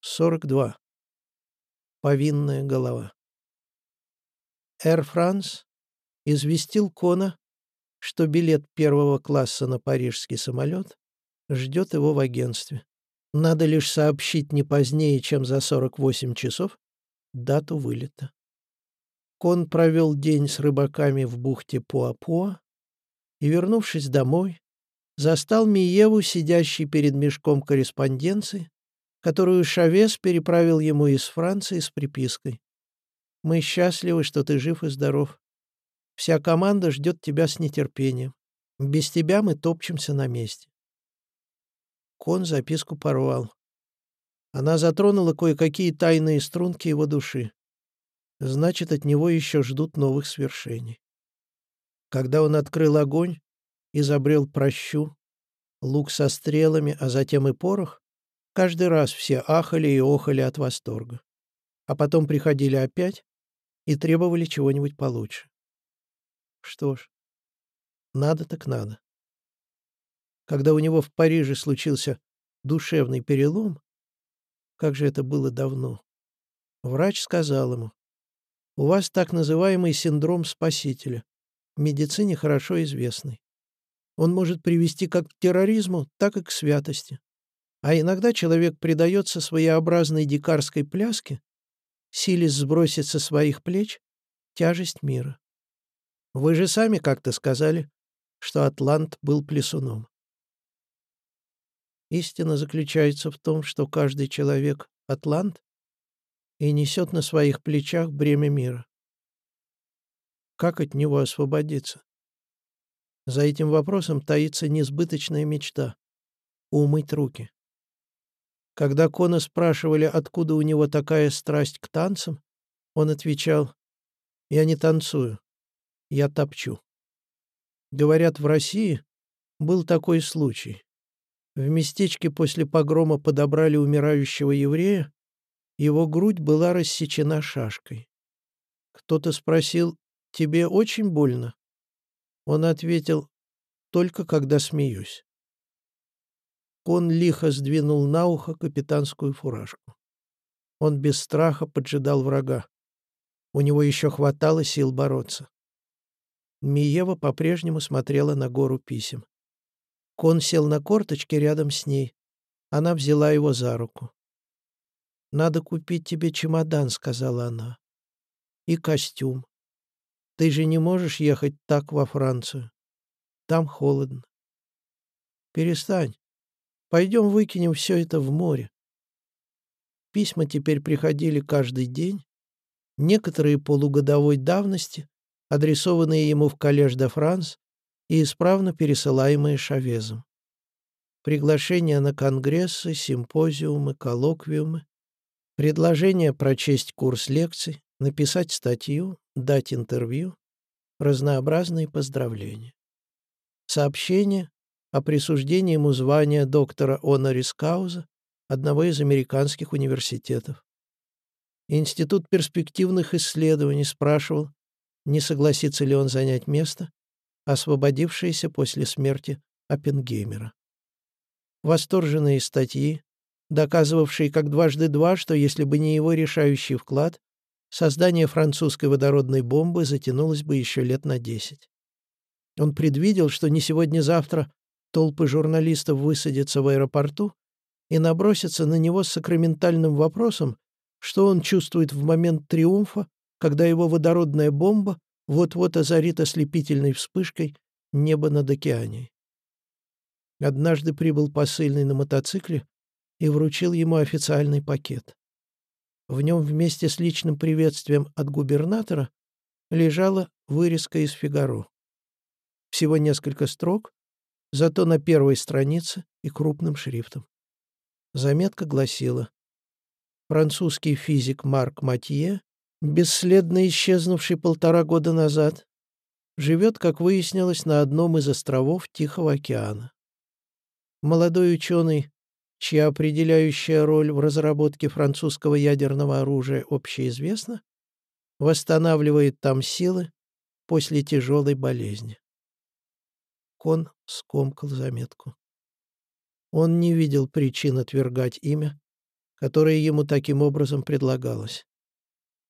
42. Повинная голова. Air France известил Кона, что билет первого класса на парижский самолет ждет его в агентстве. Надо лишь сообщить не позднее, чем за 48 часов, дату вылета. Кон провел день с рыбаками в бухте Пуа-Пуа и, вернувшись домой, застал Миеву, сидящей перед мешком корреспонденции, которую Шавес переправил ему из Франции с припиской. «Мы счастливы, что ты жив и здоров. Вся команда ждет тебя с нетерпением. Без тебя мы топчемся на месте». Кон записку порвал. Она затронула кое-какие тайные струнки его души. Значит, от него еще ждут новых свершений. Когда он открыл огонь, изобрел прощу, лук со стрелами, а затем и порох, Каждый раз все ахали и охали от восторга. А потом приходили опять и требовали чего-нибудь получше. Что ж, надо так надо. Когда у него в Париже случился душевный перелом, как же это было давно, врач сказал ему, «У вас так называемый синдром спасителя, в медицине хорошо известный. Он может привести как к терроризму, так и к святости. А иногда человек предается своеобразной дикарской пляске, силясь сбросить со своих плеч тяжесть мира. Вы же сами как-то сказали, что Атлант был плесуном. Истина заключается в том, что каждый человек — Атлант и несет на своих плечах бремя мира. Как от него освободиться? За этим вопросом таится несбыточная мечта — умыть руки. Когда Кона спрашивали, откуда у него такая страсть к танцам, он отвечал, «Я не танцую, я топчу». Говорят, в России был такой случай. В местечке после погрома подобрали умирающего еврея, его грудь была рассечена шашкой. Кто-то спросил, «Тебе очень больно?» Он ответил, «Только когда смеюсь». Кон лихо сдвинул на ухо капитанскую фуражку. Он без страха поджидал врага. У него еще хватало сил бороться. Миева по-прежнему смотрела на гору писем. Кон сел на корточки рядом с ней. Она взяла его за руку. «Надо купить тебе чемодан», — сказала она. «И костюм. Ты же не можешь ехать так во Францию. Там холодно». «Перестань. Пойдем выкинем все это в море. Письма теперь приходили каждый день, некоторые полугодовой давности, адресованные ему в Коллеж де Франс и исправно пересылаемые Шавезом. Приглашения на конгрессы, симпозиумы, коллоквиумы, предложения прочесть курс лекций, написать статью, дать интервью, разнообразные поздравления. Сообщения, о присуждении ему звания доктора Онорис Кауза одного из американских университетов. Институт перспективных исследований спрашивал, не согласится ли он занять место, освободившееся после смерти Оппенгеймера. Восторженные статьи, доказывавшие как дважды два, что если бы не его решающий вклад, создание французской водородной бомбы затянулось бы еще лет на десять. Он предвидел, что не сегодня-завтра толпы журналистов высадятся в аэропорту и набросятся на него с сакраментальным вопросом, что он чувствует в момент триумфа, когда его водородная бомба вот-вот озарит ослепительной вспышкой небо над океанией. Однажды прибыл посыльный на мотоцикле и вручил ему официальный пакет. В нем вместе с личным приветствием от губернатора лежала вырезка из «Фигаро». Всего несколько строк, зато на первой странице и крупным шрифтом. Заметка гласила «Французский физик Марк Матье, бесследно исчезнувший полтора года назад, живет, как выяснилось, на одном из островов Тихого океана. Молодой ученый, чья определяющая роль в разработке французского ядерного оружия общеизвестна, восстанавливает там силы после тяжелой болезни. Кон скомкал заметку. Он не видел причин отвергать имя, которое ему таким образом предлагалось.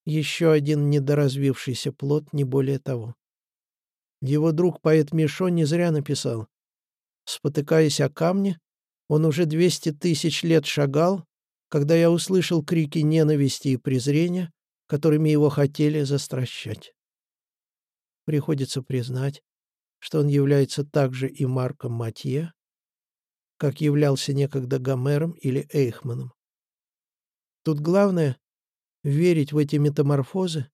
Еще один недоразвившийся плод, не более того. Его друг поэт Мишо не зря написал. Спотыкаясь о камни, он уже двести тысяч лет шагал, когда я услышал крики ненависти и презрения, которыми его хотели застращать. Приходится признать, что он является также и Марком Матье, как являлся некогда Гомером или Эйхманом. Тут главное — верить в эти метаморфозы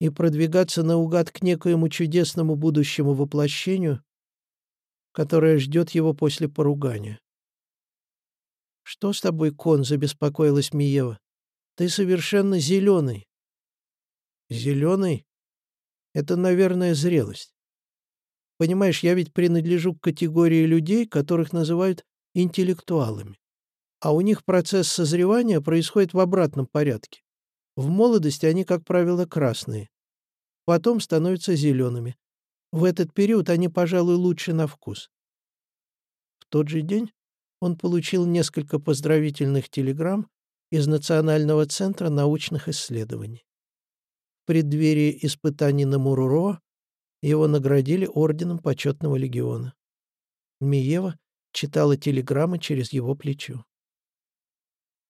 и продвигаться наугад к некоему чудесному будущему воплощению, которое ждет его после поругания. «Что с тобой, кон?» — забеспокоилась Миева. «Ты совершенно зеленый». «Зеленый? Это, наверное, зрелость. Понимаешь, я ведь принадлежу к категории людей, которых называют интеллектуалами. А у них процесс созревания происходит в обратном порядке. В молодости они, как правило, красные. Потом становятся зелеными. В этот период они, пожалуй, лучше на вкус. В тот же день он получил несколько поздравительных телеграмм из Национального центра научных исследований. В преддверии испытаний на Муруро его наградили орденом почетного легиона. Миева читала телеграммы через его плечо.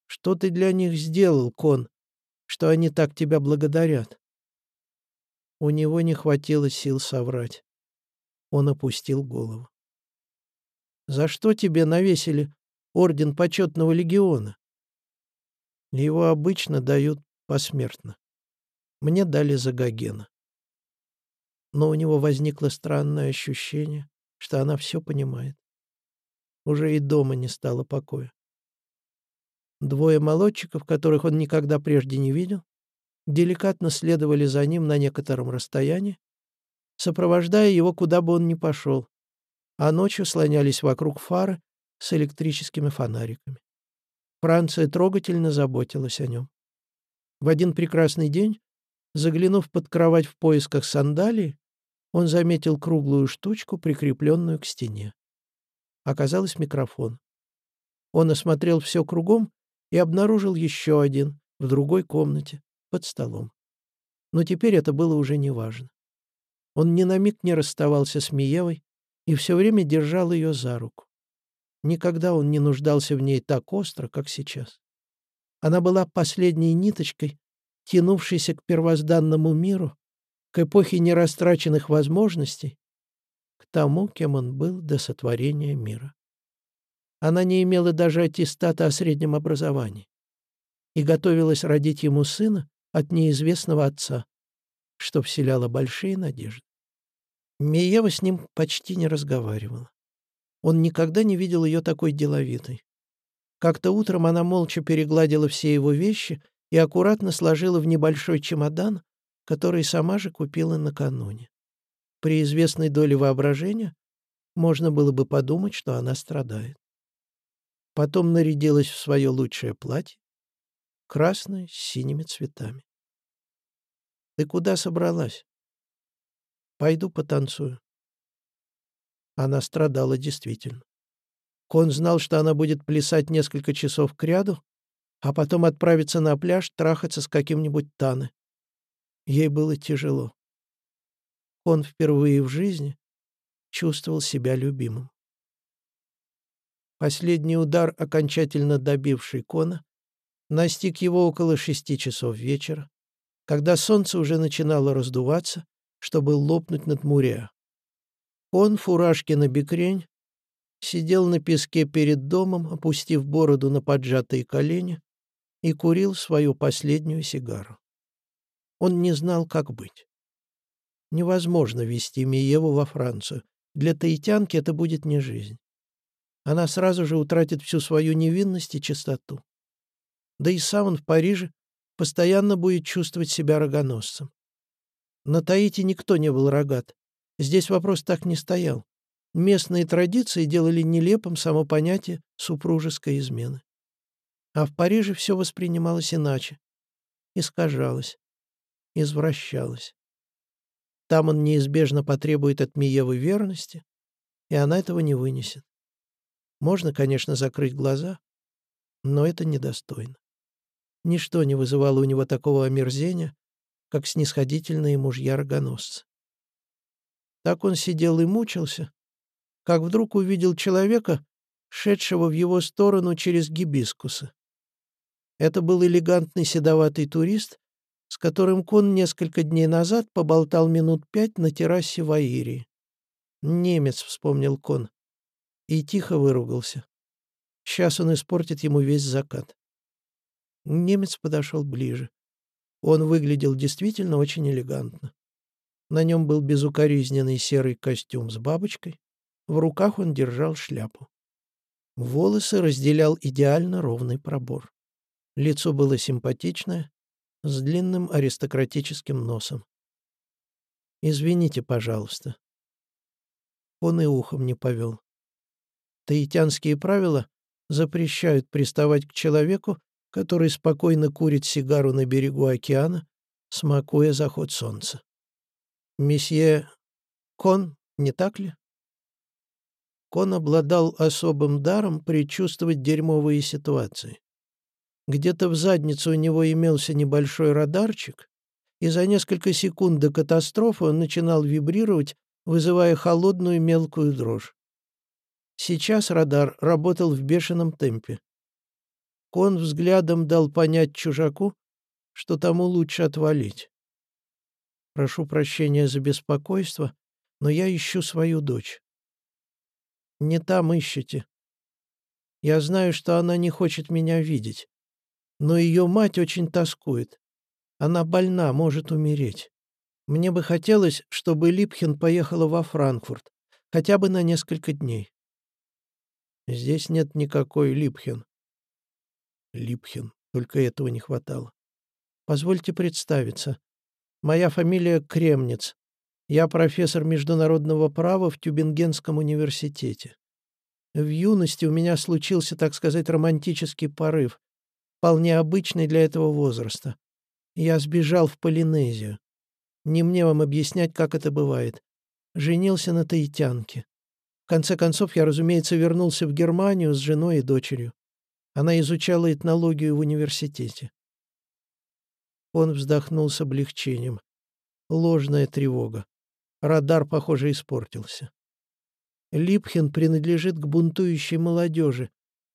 «Что ты для них сделал, Кон, что они так тебя благодарят?» У него не хватило сил соврать. Он опустил голову. «За что тебе навесили орден почетного легиона?» Его обычно дают посмертно. Мне дали за Гогена но у него возникло странное ощущение, что она все понимает. Уже и дома не стало покоя. Двое молодчиков, которых он никогда прежде не видел, деликатно следовали за ним на некотором расстоянии, сопровождая его, куда бы он ни пошел, а ночью слонялись вокруг фары с электрическими фонариками. Франция трогательно заботилась о нем. В один прекрасный день, заглянув под кровать в поисках сандалии, он заметил круглую штучку, прикрепленную к стене. Оказалось микрофон. Он осмотрел все кругом и обнаружил еще один в другой комнате, под столом. Но теперь это было уже неважно. Он ни на миг не расставался с Миевой и все время держал ее за руку. Никогда он не нуждался в ней так остро, как сейчас. Она была последней ниточкой, тянувшейся к первозданному миру, к эпохе нерастраченных возможностей, к тому, кем он был до сотворения мира. Она не имела даже аттестата о среднем образовании и готовилась родить ему сына от неизвестного отца, что вселяло большие надежды. Миева с ним почти не разговаривала. Он никогда не видел ее такой деловитой. Как-то утром она молча перегладила все его вещи и аккуратно сложила в небольшой чемодан, который сама же купила накануне. При известной доле воображения можно было бы подумать, что она страдает. Потом нарядилась в свое лучшее платье, красное с синими цветами. «Ты куда собралась?» «Пойду потанцую». Она страдала действительно. Кон знал, что она будет плясать несколько часов кряду, а потом отправиться на пляж трахаться с каким-нибудь Таны. Ей было тяжело. Он впервые в жизни чувствовал себя любимым. Последний удар, окончательно добивший Кона, настиг его около шести часов вечера, когда солнце уже начинало раздуваться, чтобы лопнуть над Муря. Он, фуражки на бекрень, сидел на песке перед домом, опустив бороду на поджатые колени, и курил свою последнюю сигару. Он не знал, как быть. Невозможно вести Миеву во Францию. Для таитянки это будет не жизнь. Она сразу же утратит всю свою невинность и чистоту. Да и сам он в Париже постоянно будет чувствовать себя рогоносцем. На Таити никто не был рогат. Здесь вопрос так не стоял. Местные традиции делали нелепым само понятие супружеской измены. А в Париже все воспринималось иначе. Искажалось извращалась. Там он неизбежно потребует от Миевы верности, и она этого не вынесет. Можно, конечно, закрыть глаза, Но это недостойно. Ничто не вызывало у него такого омерзения, как снисходительные мужья-рогоносцы. Так он сидел и мучился, как вдруг увидел человека, шедшего в его сторону через гибискусы. Это был элегантный седоватый турист, с которым Кон несколько дней назад поболтал минут пять на террасе в Аирии. «Немец», — вспомнил Кон, и тихо выругался. Сейчас он испортит ему весь закат. Немец подошел ближе. Он выглядел действительно очень элегантно. На нем был безукоризненный серый костюм с бабочкой, в руках он держал шляпу. Волосы разделял идеально ровный пробор. Лицо было симпатичное, с длинным аристократическим носом. «Извините, пожалуйста». Он и ухом не повел. Таитянские правила запрещают приставать к человеку, который спокойно курит сигару на берегу океана, смакуя заход солнца. «Месье Кон, не так ли?» Кон обладал особым даром предчувствовать дерьмовые ситуации. Где-то в задницу у него имелся небольшой радарчик, и за несколько секунд до катастрофы он начинал вибрировать, вызывая холодную мелкую дрожь. Сейчас радар работал в бешеном темпе. Кон взглядом дал понять чужаку, что тому лучше отвалить. «Прошу прощения за беспокойство, но я ищу свою дочь». «Не там ищете. Я знаю, что она не хочет меня видеть. Но ее мать очень тоскует. Она больна, может умереть. Мне бы хотелось, чтобы Липхин поехала во Франкфурт, хотя бы на несколько дней». «Здесь нет никакой Липхин», Липхин. Только этого не хватало. Позвольте представиться. Моя фамилия Кремнец. Я профессор международного права в Тюбингенском университете. В юности у меня случился, так сказать, романтический порыв, вполне обычный для этого возраста. Я сбежал в Полинезию. Не мне вам объяснять, как это бывает. Женился на таитянке. В конце концов, я, разумеется, вернулся в Германию с женой и дочерью. Она изучала этнологию в университете. Он вздохнул с облегчением. Ложная тревога. Радар, похоже, испортился. Липхин принадлежит к бунтующей молодежи,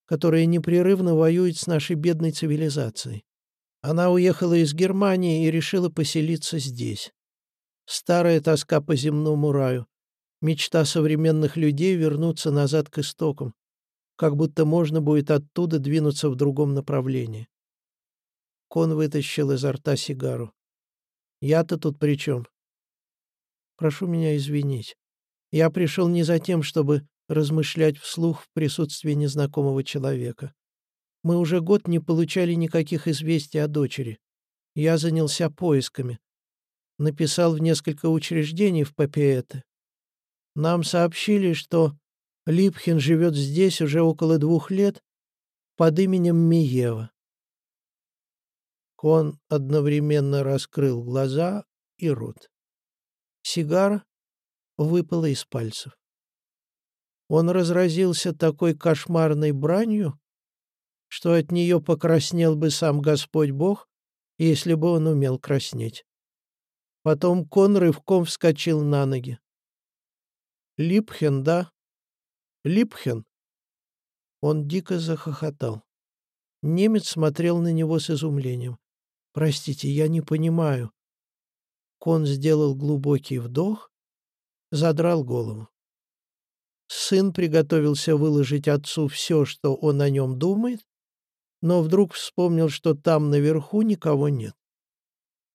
которая непрерывно воюет с нашей бедной цивилизацией. Она уехала из Германии и решила поселиться здесь. Старая тоска по земному раю. Мечта современных людей вернуться назад к истокам, как будто можно будет оттуда двинуться в другом направлении. Кон вытащил изо рта сигару. «Я-то тут при чем?» «Прошу меня извинить. Я пришел не за тем, чтобы размышлять вслух в присутствии незнакомого человека. Мы уже год не получали никаких известий о дочери. Я занялся поисками. Написал в несколько учреждений в Папиэте. Нам сообщили, что Липхин живет здесь уже около двух лет под именем Миева. Он одновременно раскрыл глаза и рот. Сигара выпала из пальцев. Он разразился такой кошмарной бранью, что от нее покраснел бы сам Господь Бог, если бы он умел краснеть. Потом Кон рывком вскочил на ноги. Липхен, да, Липхен!» Он дико захохотал. Немец смотрел на него с изумлением. «Простите, я не понимаю». Кон сделал глубокий вдох, задрал голову. Сын приготовился выложить отцу все, что он о нем думает, но вдруг вспомнил, что там наверху никого нет.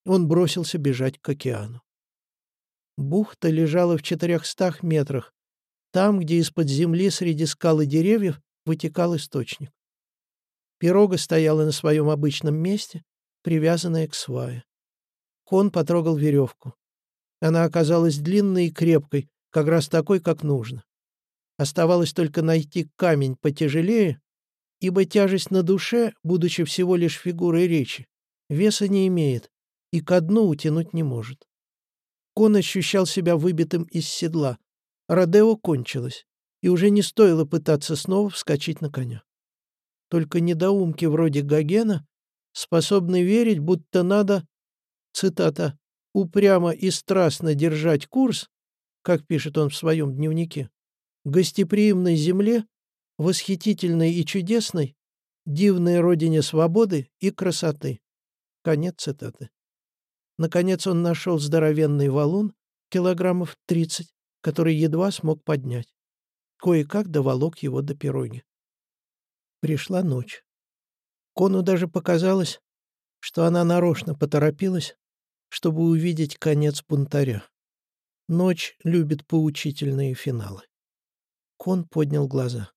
Он бросился бежать к океану. Бухта лежала в четырехстах метрах, там, где из-под земли среди скал и деревьев вытекал источник. Пирога стояла на своем обычном месте, привязанная к свае. Кон потрогал веревку. Она оказалась длинной и крепкой, как раз такой, как нужно. Оставалось только найти камень потяжелее, ибо тяжесть на душе, будучи всего лишь фигурой речи, веса не имеет и ко дну утянуть не может. Кон ощущал себя выбитым из седла, Родео кончилось, и уже не стоило пытаться снова вскочить на коня. Только недоумки вроде Гогена способны верить, будто надо, цитата, «упрямо и страстно держать курс», как пишет он в своем дневнике, «гостеприимной земле, восхитительной и чудесной, дивной родине свободы и красоты». Конец цитаты. Наконец он нашел здоровенный валун, килограммов тридцать, который едва смог поднять. Кое-как доволок его до пироги. Пришла ночь. Кону даже показалось, что она нарочно поторопилась, чтобы увидеть конец бунтаря. Ночь любит поучительные финалы. Кон поднял глаза.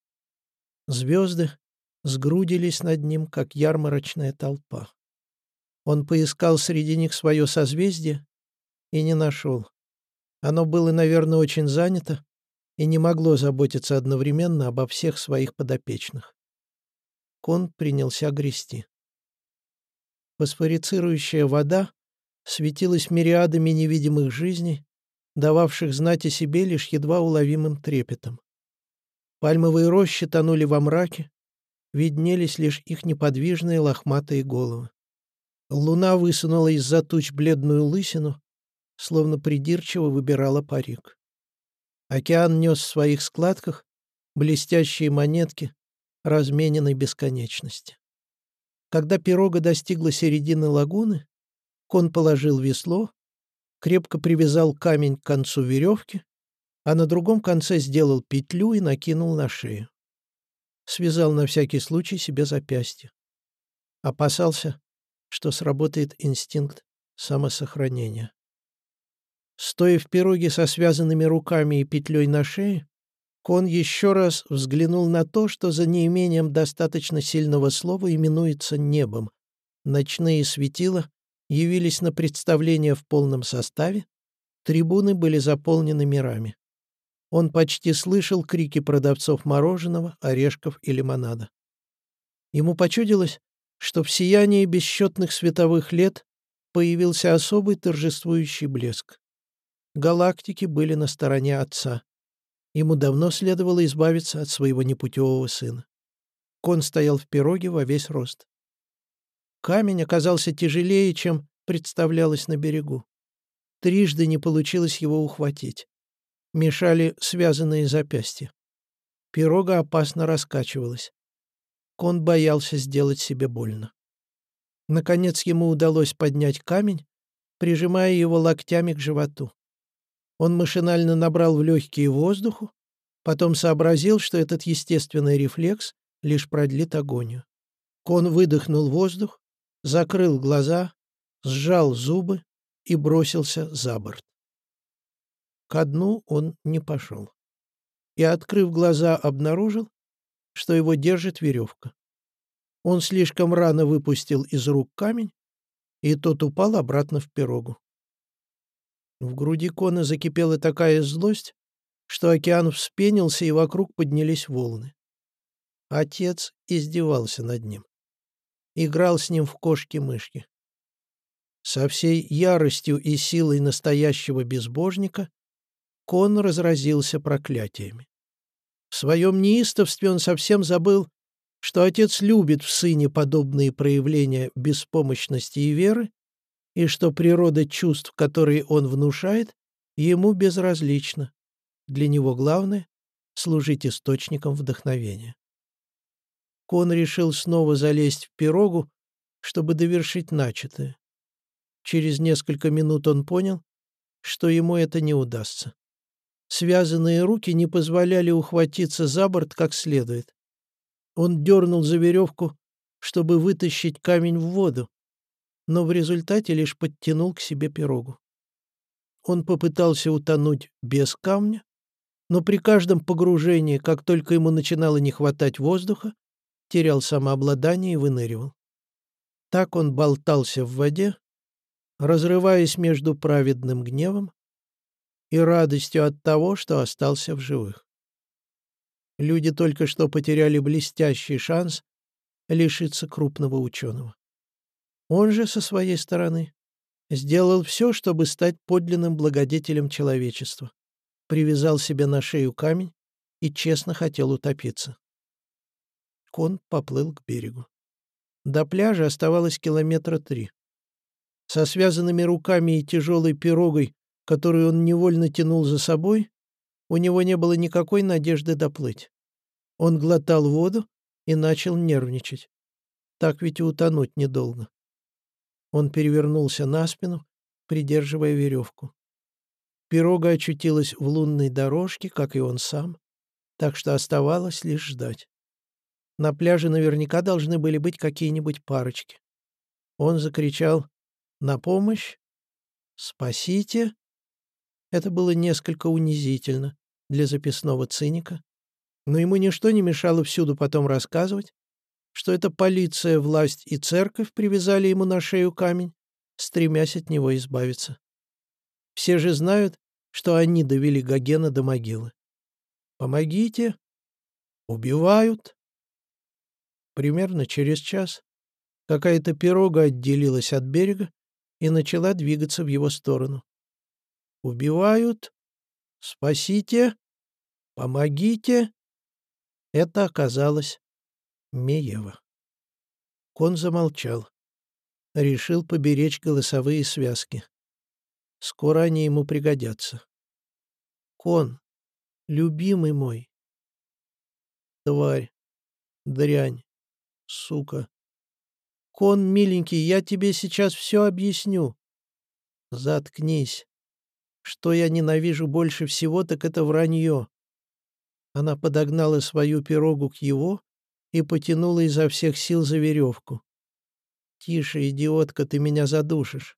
Звезды сгрудились над ним, как ярмарочная толпа. Он поискал среди них свое созвездие и не нашел. Оно было, наверное, очень занято и не могло заботиться одновременно обо всех своих подопечных. Кон принялся грести. Фосфорицирующая вода светилась мириадами невидимых жизней, дававших знать о себе лишь едва уловимым трепетом. Пальмовые рощи тонули во мраке, виднелись лишь их неподвижные лохматые головы. Луна высунула из-за туч бледную лысину, словно придирчиво выбирала парик. Океан нес в своих складках блестящие монетки, размененной бесконечности. Когда пирога достигла середины лагуны, Кон положил весло, крепко привязал камень к концу веревки, а на другом конце сделал петлю и накинул на шею. Связал на всякий случай себе запястье. Опасался, что сработает инстинкт самосохранения. Стоя в пироге со связанными руками и петлей на шее, Кон еще раз взглянул на то, что за неимением достаточно сильного слова именуется небом. Ночные светила явились на представление в полном составе, трибуны были заполнены мирами. Он почти слышал крики продавцов мороженого, орешков и лимонада. Ему почудилось, что в сиянии бесчетных световых лет появился особый торжествующий блеск. Галактики были на стороне отца. Ему давно следовало избавиться от своего непутевого сына. Кон стоял в пироге во весь рост. Камень оказался тяжелее, чем представлялось на берегу. Трижды не получилось его ухватить. Мешали связанные запястья. Пирога опасно раскачивалась. Кон боялся сделать себе больно. Наконец ему удалось поднять камень, прижимая его локтями к животу. Он машинально набрал в легкие воздуху, потом сообразил, что этот естественный рефлекс лишь продлит агонию. Кон выдохнул воздух, закрыл глаза, сжал зубы и бросился за борт. Ко дну он не пошел. И, открыв глаза, обнаружил, что его держит веревка. Он слишком рано выпустил из рук камень, и тот упал обратно в пирогу. В груди Кона закипела такая злость, что океан вспенился, и вокруг поднялись волны. Отец издевался над ним. Играл с ним в кошки-мышки. Со всей яростью и силой настоящего безбожника Кон разразился проклятиями. В своем неистовстве он совсем забыл, что отец любит в сыне подобные проявления беспомощности и веры, и что природа чувств, которые он внушает, ему безразлична. Для него главное — служить источником вдохновения. Кон решил снова залезть в пирогу, чтобы довершить начатое. Через несколько минут он понял, что ему это не удастся. Связанные руки не позволяли ухватиться за борт как следует. Он дернул за веревку, чтобы вытащить камень в воду, но в результате лишь подтянул к себе пирогу. Он попытался утонуть без камня, но при каждом погружении, как только ему начинало не хватать воздуха, терял самообладание и выныривал. Так он болтался в воде, разрываясь между праведным гневом и радостью от того, что остался в живых. Люди только что потеряли блестящий шанс лишиться крупного ученого. Он же, со своей стороны, сделал все, чтобы стать подлинным благодетелем человечества, привязал себе на шею камень и честно хотел утопиться. Кон поплыл к берегу. До пляжа оставалось километра три. Со связанными руками и тяжелой пирогой, которую он невольно тянул за собой, у него не было никакой надежды доплыть. Он глотал воду и начал нервничать. Так ведь и утонуть недолго. Он перевернулся на спину, придерживая веревку. Пирога очутилась в лунной дорожке, как и он сам, так что оставалось лишь ждать. На пляже наверняка должны были быть какие-нибудь парочки. Он закричал «На помощь! Спасите!» Это было несколько унизительно для записного циника, но ему ничто не мешало всюду потом рассказывать, что это полиция, власть и церковь привязали ему на шею камень, стремясь от него избавиться. Все же знают, что они довели Гогена до могилы. «Помогите!» «Убивают!» Примерно через час какая-то пирога отделилась от берега и начала двигаться в его сторону. «Убивают! Спасите! Помогите!» Это оказалось Меева. Кон замолчал. Решил поберечь голосовые связки. Скоро они ему пригодятся. Кон, любимый мой. Тварь, дрянь, сука. Кон, миленький, я тебе сейчас все объясню. Заткнись. Что я ненавижу больше всего, так это вранье. Она подогнала свою пирогу к его и потянула изо всех сил за веревку. «Тише, идиотка, ты меня задушишь».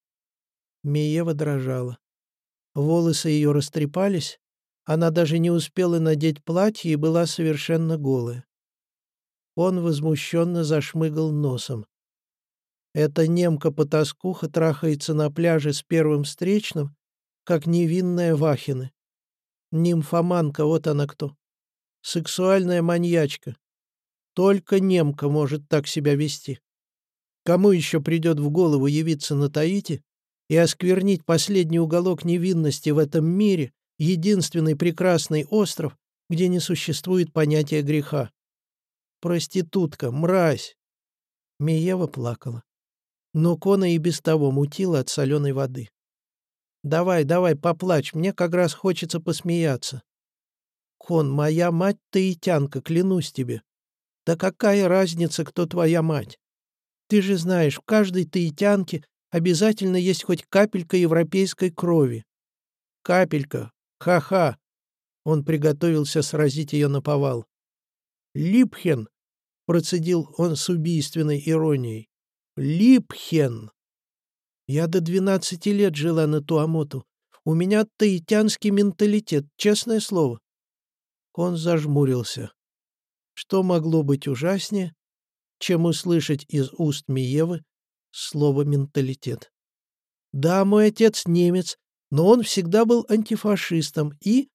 Миева дрожала. Волосы ее растрепались, она даже не успела надеть платье и была совершенно голая. Он возмущенно зашмыгал носом. Эта немка-потаскуха трахается на пляже с первым встречным, как невинная Вахина. Нимфоманка, вот она кто. Сексуальная маньячка. Только немка может так себя вести. Кому еще придет в голову явиться на Таити и осквернить последний уголок невинности в этом мире, единственный прекрасный остров, где не существует понятия греха? Проститутка, мразь!» Миева плакала. Но Кона и без того мутила от соленой воды. «Давай, давай, поплачь, мне как раз хочется посмеяться». «Кон, моя мать таитянка, клянусь тебе. Да какая разница, кто твоя мать? Ты же знаешь, в каждой таитянке обязательно есть хоть капелька европейской крови. Капелька. Ха-ха. Он приготовился сразить ее на повал. Липхен, процедил он с убийственной иронией. Липхен. Я до двенадцати лет жила на Туамоту. У меня таитянский менталитет, честное слово. Он зажмурился. Что могло быть ужаснее, чем услышать из уст Миевы слово «менталитет»? Да, мой отец немец, но он всегда был антифашистом и,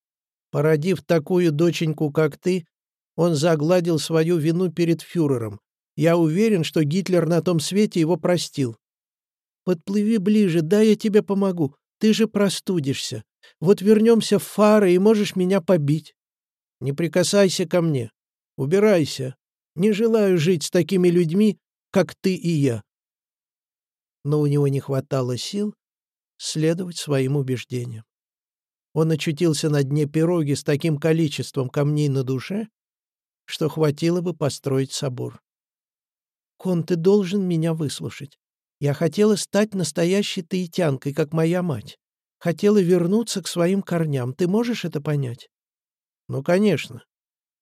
породив такую доченьку, как ты, он загладил свою вину перед фюрером. Я уверен, что Гитлер на том свете его простил. Подплыви ближе, да я тебе помогу. Ты же простудишься. Вот вернемся в фары, и можешь меня побить. Не прикасайся ко мне. Убирайся. Не желаю жить с такими людьми, как ты и я. Но у него не хватало сил следовать своим убеждениям. Он очутился на дне пироги с таким количеством камней на душе, что хватило бы построить собор. «Кон, ты должен меня выслушать. Я хотела стать настоящей таитянкой, как моя мать. Хотела вернуться к своим корням. Ты можешь это понять?» «Ну, конечно.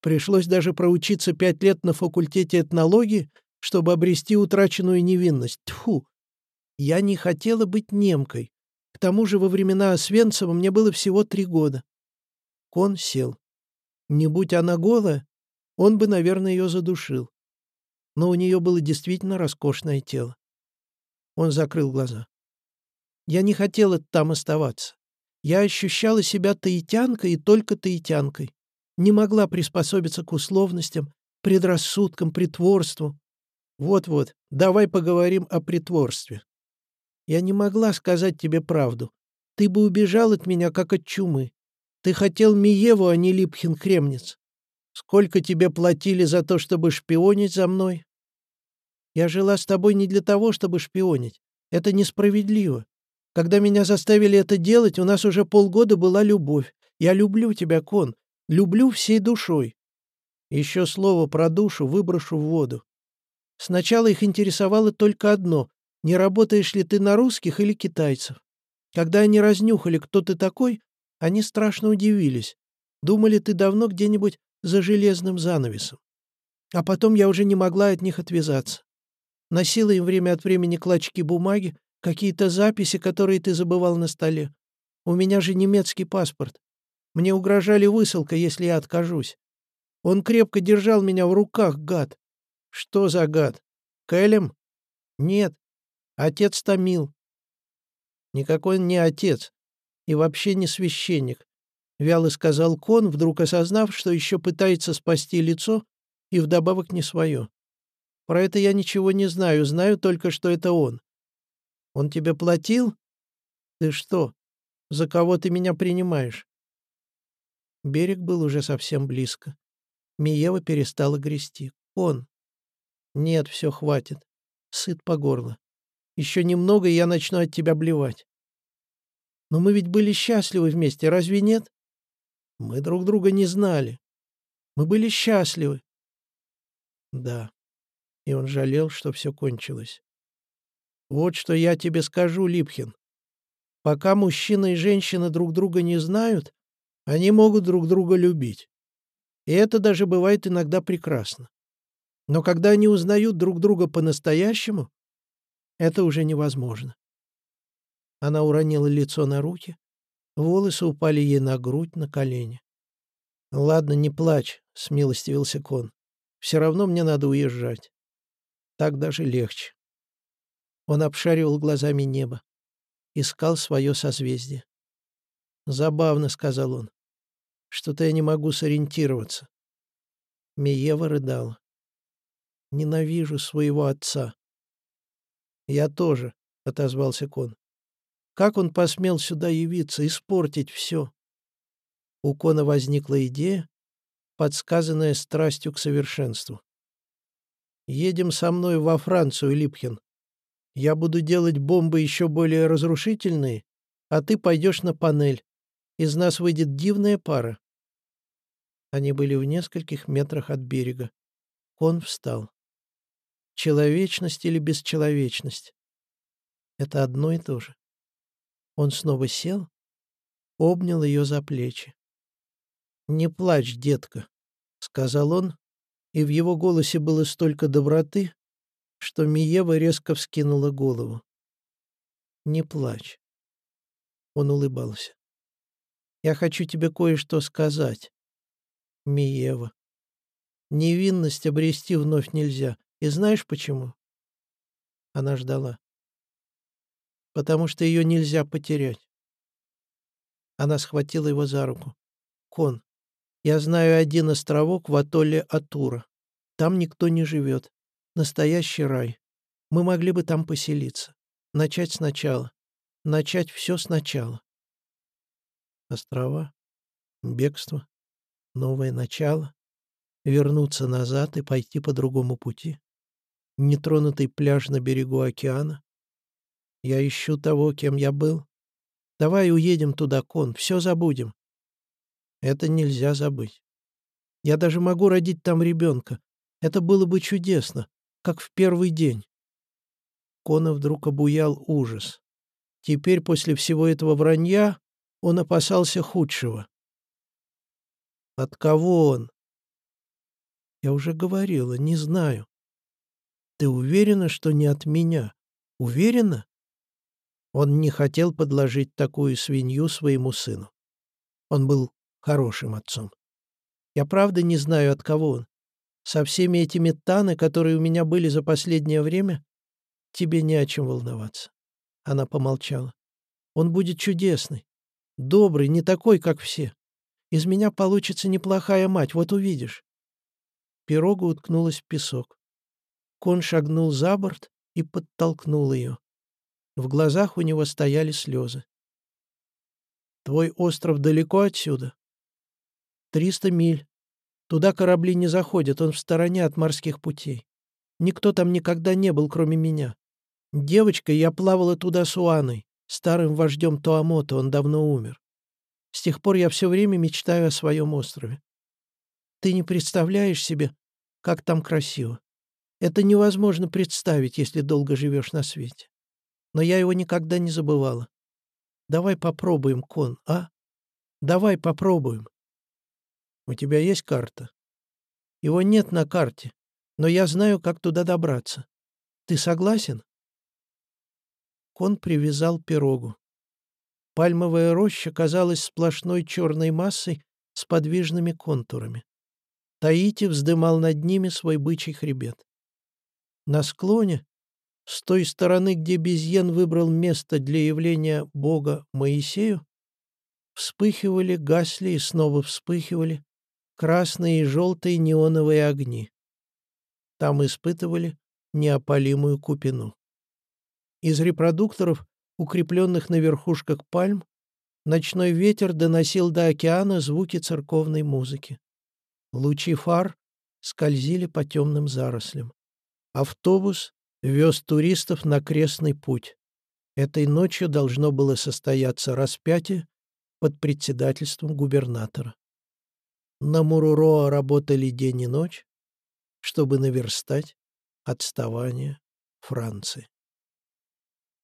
Пришлось даже проучиться пять лет на факультете этнологии, чтобы обрести утраченную невинность. Тьфу! Я не хотела быть немкой. К тому же во времена Освенцима мне было всего три года. Кон сел. Не будь она голая, он бы, наверное, ее задушил. Но у нее было действительно роскошное тело. Он закрыл глаза. Я не хотела там оставаться. Я ощущала себя таитянкой и только таитянкой не могла приспособиться к условностям, предрассудкам, притворству. Вот-вот, давай поговорим о притворстве. Я не могла сказать тебе правду. Ты бы убежал от меня, как от чумы. Ты хотел Миеву, а не Липхин-Кремнец. Сколько тебе платили за то, чтобы шпионить за мной? Я жила с тобой не для того, чтобы шпионить. Это несправедливо. Когда меня заставили это делать, у нас уже полгода была любовь. Я люблю тебя, Кон. Люблю всей душой. Еще слово про душу выброшу в воду. Сначала их интересовало только одно — не работаешь ли ты на русских или китайцев. Когда они разнюхали, кто ты такой, они страшно удивились. Думали, ты давно где-нибудь за железным занавесом. А потом я уже не могла от них отвязаться. Носила им время от времени клочки бумаги, какие-то записи, которые ты забывал на столе. У меня же немецкий паспорт. Мне угрожали высылкой, если я откажусь. Он крепко держал меня в руках, гад. Что за гад? Кэлем? Нет. Отец Томил. Никакой он не отец. И вообще не священник. Вяло сказал Кон, вдруг осознав, что еще пытается спасти лицо и вдобавок не свое. Про это я ничего не знаю, знаю только, что это он. Он тебе платил? Ты что, за кого ты меня принимаешь? Берег был уже совсем близко. Миева перестала грести. Он. Нет, все хватит. Сыт по горло. Еще немного, и я начну от тебя блевать. Но мы ведь были счастливы вместе, разве нет? Мы друг друга не знали. Мы были счастливы. Да. И он жалел, что все кончилось. Вот что я тебе скажу, Липхин. Пока мужчина и женщина друг друга не знают, они могут друг друга любить. И это даже бывает иногда прекрасно. Но когда они узнают друг друга по-настоящему, это уже невозможно. Она уронила лицо на руки, волосы упали ей на грудь, на колени. «Ладно, не плачь», — смилостивился Кон. «Все равно мне надо уезжать. Так даже легче». Он обшаривал глазами небо, искал свое созвездие. «Забавно», — сказал он. Что-то я не могу сориентироваться. Миева рыдала. Ненавижу своего отца. Я тоже, — отозвался Кон. Как он посмел сюда явиться, испортить все? У Кона возникла идея, подсказанная страстью к совершенству. «Едем со мной во Францию, Липхин. Я буду делать бомбы еще более разрушительные, а ты пойдешь на панель. Из нас выйдет дивная пара. Они были в нескольких метрах от берега. Кон встал. Человечность или бесчеловечность? Это одно и то же. Он снова сел, обнял ее за плечи. «Не плачь, детка», — сказал он, и в его голосе было столько доброты, что Миева резко вскинула голову. «Не плачь». Он улыбался. Я хочу тебе кое-что сказать. Миева. Невинность обрести вновь нельзя. И знаешь почему? Она ждала. Потому что ее нельзя потерять. Она схватила его за руку. Кон, я знаю один островок в атолле Атура. Там никто не живет. Настоящий рай. Мы могли бы там поселиться. Начать сначала. Начать все сначала. Острова, бегство, новое начало, вернуться назад и пойти по другому пути. Нетронутый пляж на берегу океана. Я ищу того, кем я был. Давай уедем туда, Кон, все забудем. Это нельзя забыть. Я даже могу родить там ребенка. Это было бы чудесно, как в первый день. Кона вдруг обуял ужас. Теперь, после всего этого вранья, он опасался худшего. От кого он? Я уже говорила, не знаю. Ты уверена, что не от меня? Уверена? Он не хотел подложить такую свинью своему сыну. Он был хорошим отцом. Я правда не знаю, от кого он. Со всеми этими таны, которые у меня были за последнее время, тебе не о чем волноваться. Она помолчала. Он будет чудесный. Добрый, не такой, как все. Из меня получится неплохая мать, вот увидишь. Пирога уткнулась в песок. Кон шагнул за борт и подтолкнул ее. В глазах у него стояли слезы. «Твой остров далеко отсюда?» «Триста миль. Туда корабли не заходят, он в стороне от морских путей. Никто там никогда не был, кроме меня. Девочкой я плавала туда с Уаной, старым вождем Туамото, он давно умер. С тех пор я все время мечтаю о своем острове. Ты не представляешь себе, как там красиво. Это невозможно представить, если долго живешь на свете. Но я его никогда не забывала. Давай попробуем, Кон, а? Давай попробуем. У тебя есть карта? Его нет на карте, но я знаю, как туда добраться. Ты согласен? Кон привязал пирогу. Пальмовая роща казалась сплошной черной массой с подвижными контурами. Таити вздымал над ними свой бычий хребет. На склоне, с той стороны, где Безьен выбрал место для явления Бога Моисею, вспыхивали, гасли и снова вспыхивали красные и желтые неоновые огни. Там испытывали неопалимую купину. Из репродукторов, укрепленных на верхушках пальм, ночной ветер доносил до океана звуки церковной музыки. Лучи фар скользили по темным зарослям. Автобус вез туристов на крестный путь. Этой ночью должно было состояться распятие под председательством губернатора. На Муруроа работали день и ночь, чтобы наверстать отставание Франции.